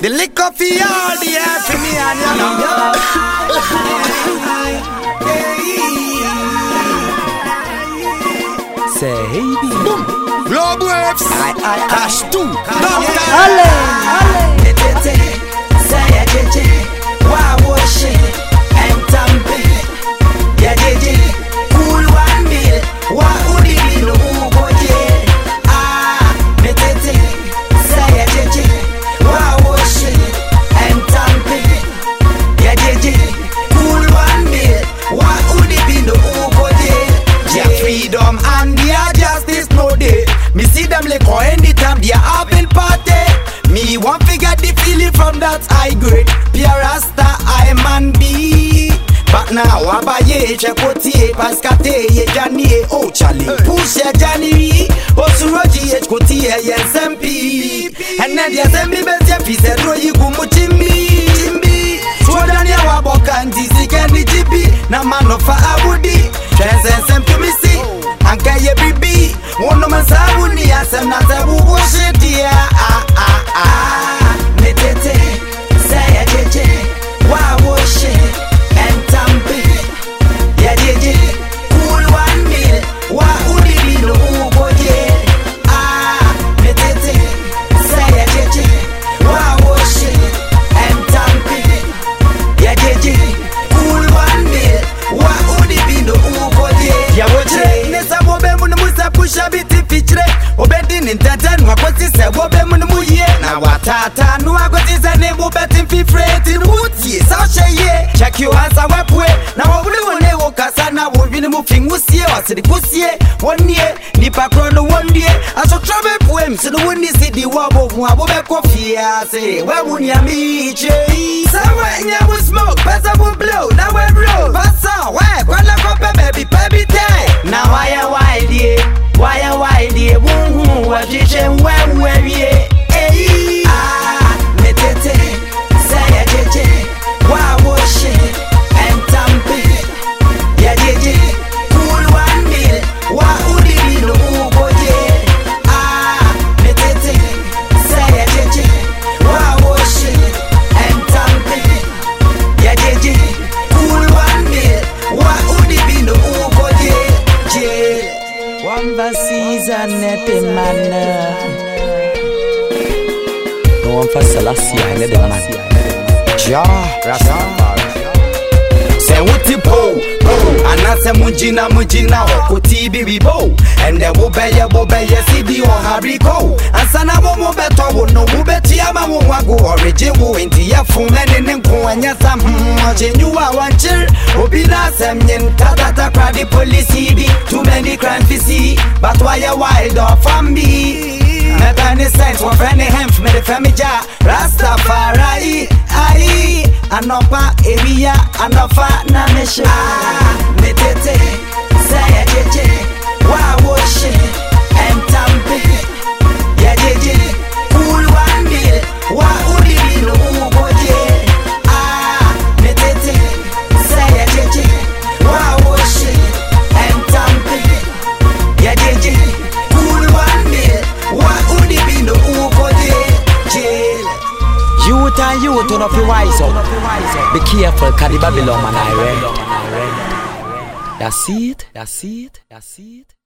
The liquor for all the air for me and you know. Say hey. Boom. Globe waves. Cash two. Doctor. Freedom and their justice no day. Me see them like liquor anytime they are having party. Me want figure the feeling from that high grade. Pure Rasta I man be. But now abaye chekotie paskate ye jani oh chali push ye jani osuroji ye kotie ye sempi and ye sempi best ye pise ro yi gumu chimbi chimbi Swodani ya waboka ndizi kendi jibi na manofa abudi Trense sempi semnanze kukushitia problem no mu ye na watata no agotiza ne bu betin fi freti wutie sa sheye check your hands awepwe na wobule wone wokasa na wobine mu fingusie wasiri kusie wonie nipa kro no wondie. Aso trabe pwe msinu woni sidi. Wabo mu abo be kofia se we mu ni amiche. Sawa nya mu smoke. Pesa mu blow. Na we blow. Wɔhwehwɛ nwɛwu Mamfa Selassie and the man. Ja, Say what you po, anase mujina mujina kuti bibi bo, and the bobeye bobeye sidi o hariko, asana mo mo beto wo no mo beti ama mo wagu orije wo inti ya funga nene nko anya sam chenyua wanchir obina semnyen tatata crowd police bi too many crime fi see. But why you wild off from me Meta any sense, what Femija, Rastafari, Ai, Anopa, Emiya, Anofa, Nanesha, ah, Metete, Saya Jeje. And youth, don't be wise up. Be careful, cause the Babylon man I read. See it? See it? See it?